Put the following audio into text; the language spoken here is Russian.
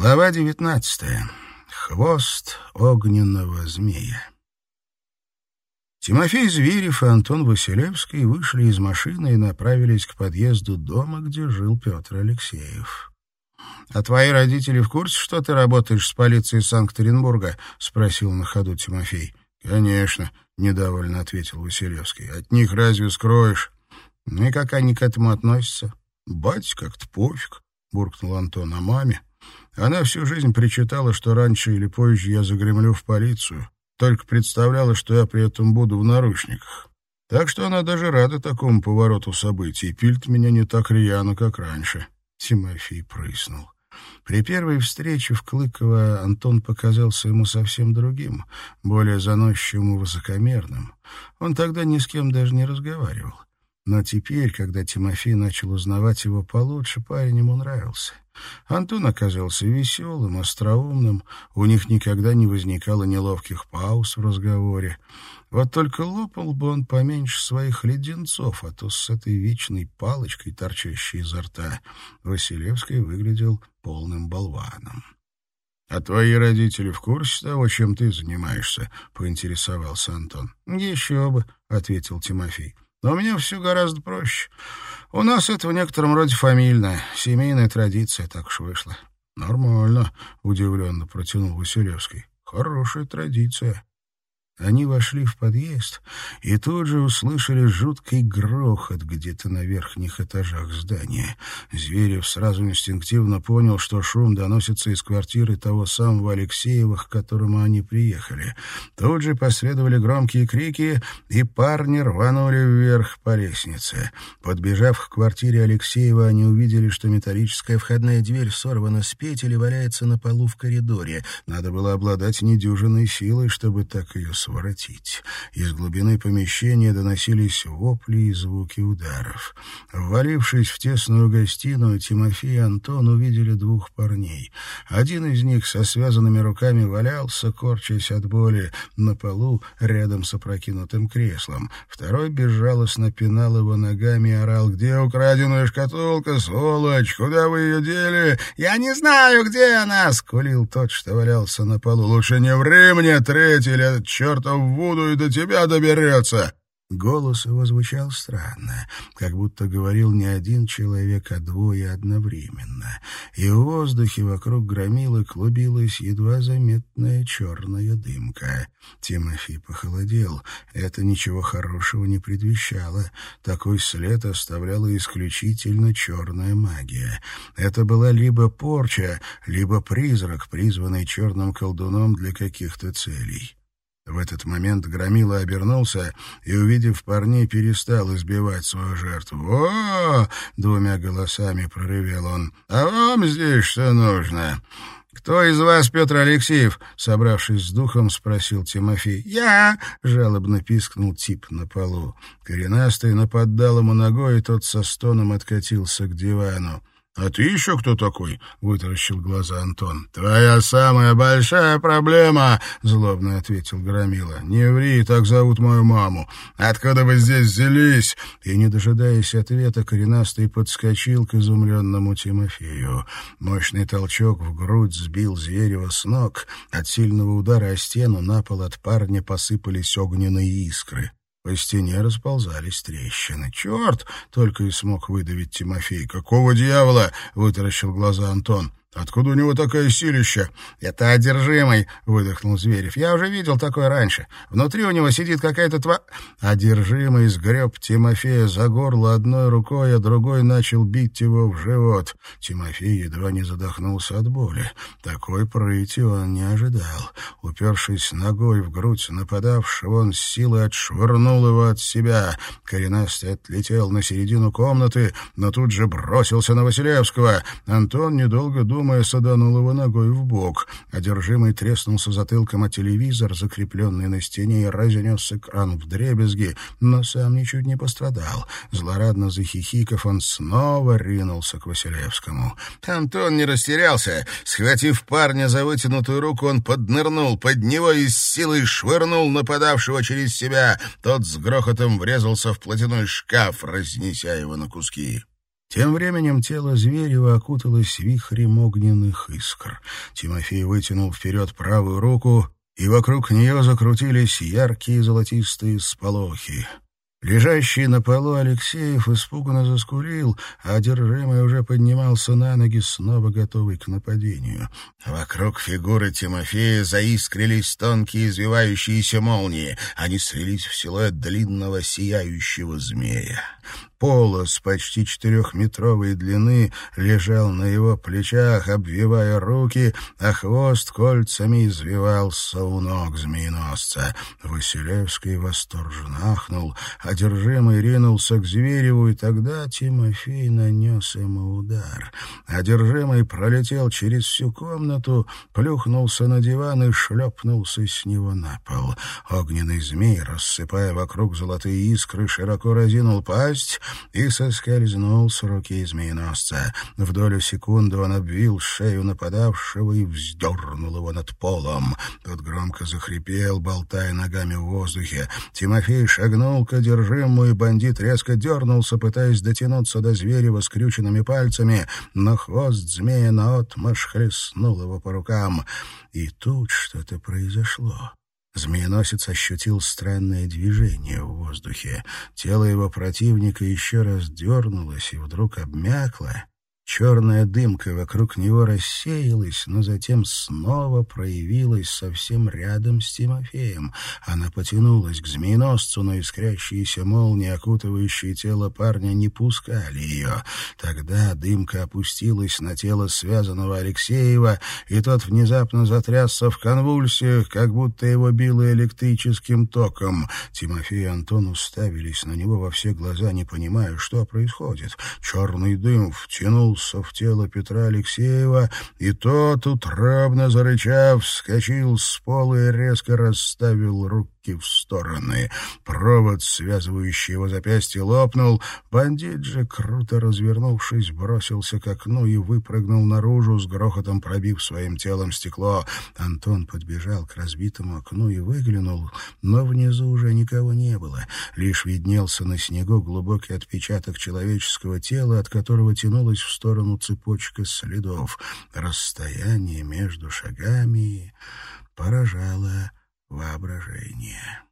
Глава девятнадцатая. Хвост огненного змея. Тимофей Зверев и Антон Василевский вышли из машины и направились к подъезду дома, где жил Петр Алексеев. «А твои родители в курсе, что ты работаешь с полицией Санкт-Петербурга?» — спросил на ходу Тимофей. «Конечно», — недовольно ответил Василевский. «От них разве скроешь?» «Ну и как они к этому относятся?» «Бать как-то пофиг», — буркнул Антон. «А маме?» Она всю жизнь причитала, что раньше или позже я загремлю в полицию, только представляла, что я при этом буду в наручниках. Так что она даже рада такому повороту событий, пильт меня не так рьяно, как раньше. Тимофей прыснул. При первой встрече в Клыково Антон показался ему совсем другим, более заносчивым и высокомерным. Он тогда ни с кем даже не разговаривал. Но теперь, когда Тимофей начал узнавать его получше, парень ему нравился. Антон оказался веселым, остроумным, у них никогда не возникало неловких пауз в разговоре. Вот только лопал бы он поменьше своих леденцов, а то с этой вечной палочкой, торчащей изо рта, Василевский выглядел полным болваном. — А твои родители в курсе того, чем ты занимаешься? — поинтересовался Антон. — Еще бы, — ответил Тимофей. — Но у меня все гораздо проще. У нас это в некотором роде фамильная, семейная традиция, так уж вышло. — Нормально, — удивленно протянул Василевский. — Хорошая традиция. Они вошли в подъезд и тут же услышали жуткий грохот где-то на верхних этажах здания. Зверев сразу инстинктивно понял, что шум доносится из квартиры того самого Алексеева, к которому они приехали. Тут же последовали громкие крики, и парни рванули вверх по лестнице. Подбежав к квартире Алексеева, они увидели, что металлическая входная дверь сорвана с петель и валяется на полу в коридоре. Надо было обладать недюжинной силой, чтобы так ее своротить. Из глубины помещения доносились вопли и звуки ударов. Ввалившись в тесную гостиную, Тимофей и Антон увидели двух парней. Один из них со связанными руками валялся, корчась от боли, на полу рядом с опрокинутым креслом. Второй безжалостно пинал его ногами и орал «Где украденная шкатулка, сволочь? Куда вы ее дели?» «Я не знаю, где она!» — скулил тот, что валялся на полу. «Лучше не ври мне, третий, или чертов Вуду и до тебя доберется!» Голос его звучал странно, как будто говорил не один человек, а двое одновременно. И в воздухе вокруг громилы клубилась едва заметная черная дымка. Тимофей похолодел. Это ничего хорошего не предвещало. Такой след оставляла исключительно черная магия. Это была либо порча, либо призрак, призванный черным колдуном для каких-то целей. В этот момент Громила обернулся и, увидев парней, перестал избивать свою жертву. «О!» — двумя голосами проревел он. «А вам здесь что нужно?» «Кто из вас Петр Алексеев?» — собравшись с духом, спросил Тимофей. «Я!» — жалобно пискнул тип на полу. Коренастый наподдал ему ногой, и тот со стоном откатился к дивану. «А ты еще кто такой?» — вытаращил глаза Антон. «Твоя самая большая проблема!» — злобно ответил Громила. «Не ври, так зовут мою маму. Откуда вы здесь взялись?» И, не дожидаясь ответа, коренастый подскочил к изумленному Тимофею. Мощный толчок в грудь сбил Зверева с ног. От сильного удара о стену на пол от парня посыпались огненные искры. По стене расползались трещины. «Черт!» — только и смог выдавить Тимофей. «Какого дьявола?» — вытаращил глаза Антон. Откуда у него такая силища? Это одержимый, выдохнул Зверев. Я уже видел такое раньше. Внутри у него сидит какая-то тва... Одержимый сгреб Тимофея за горло одной рукой, а другой начал бить его в живот. Тимофей едва не задохнулся от боли. Такой прыти он не ожидал. Упершись ногой в грудь нападавшего, он с силой отшвырнул его от себя. Коренастый отлетел на середину комнаты, но тут же бросился на Василевского. Антон, недолго думал, думая, саданул его ногой в бок. Одержимый треснулся затылком о телевизор, закрепленный на стене, и разнес экран в дребезги, но сам ничуть не пострадал. Злорадно захихиков, он снова ринулся к Василевскому. Антон не растерялся. Схватив парня за вытянутую руку, он поднырнул под него и с силой швырнул нападавшего через себя. Тот с грохотом врезался в платяной шкаф, разнеся его на куски. Тем временем тело Зверева окуталось вихрем огненных искр. Тимофей вытянул вперед правую руку, и вокруг нее закрутились яркие золотистые сполохи. Лежащий на полу Алексеев испуганно заскулил, а одержимый уже поднимался на ноги, снова готовый к нападению. Вокруг фигуры Тимофея заискрились тонкие извивающиеся молнии. Они слились в силуэт длинного сияющего змея полос почти четырехметровой длины лежал на его плечах, обвивая руки, а хвост кольцами извивался у ног змееносца. Василевский восторженно ахнул, одержимый ринулся к Звереву, и тогда Тимофей нанес ему удар. Одержимый пролетел через всю комнату, плюхнулся на диван и шлепнулся с него на пол. Огненный змей, рассыпая вокруг золотые искры, широко разинул пасть, и соскользнул с руки змееносца. В долю секунды он обвил шею нападавшего и вздернул его над полом. Тот громко захрипел, болтая ногами в воздухе. Тимофей шагнул к одержимому, и бандит резко дернулся, пытаясь дотянуться до зверя скрюченными пальцами, но хвост змея наотмашь хлестнул его по рукам. И тут что-то произошло. Змееносец ощутил странное движение в воздухе. Тело его противника еще раз дернулось и вдруг обмякло, Черная дымка вокруг него рассеялась, но затем снова проявилась совсем рядом с Тимофеем. Она потянулась к змееносцу, но искрящиеся молнии, окутывающие тело парня, не пускали ее. Тогда дымка опустилась на тело связанного Алексеева, и тот внезапно затрясся в конвульсиях, как будто его било электрическим током. Тимофей и Антон уставились на него во все глаза, не понимая, что происходит. Черный дым втянул впился в тело Петра Алексеева, и тот, утробно зарычав, вскочил с пола и резко расставил руки руки в стороны. Провод, связывающий его запястье, лопнул. Бандит же, круто развернувшись, бросился к окну и выпрыгнул наружу, с грохотом пробив своим телом стекло. Антон подбежал к разбитому окну и выглянул, но внизу уже никого не было. Лишь виднелся на снегу глубокий отпечаток человеческого тела, от которого тянулась в сторону цепочка следов. Расстояние между шагами поражало воображение.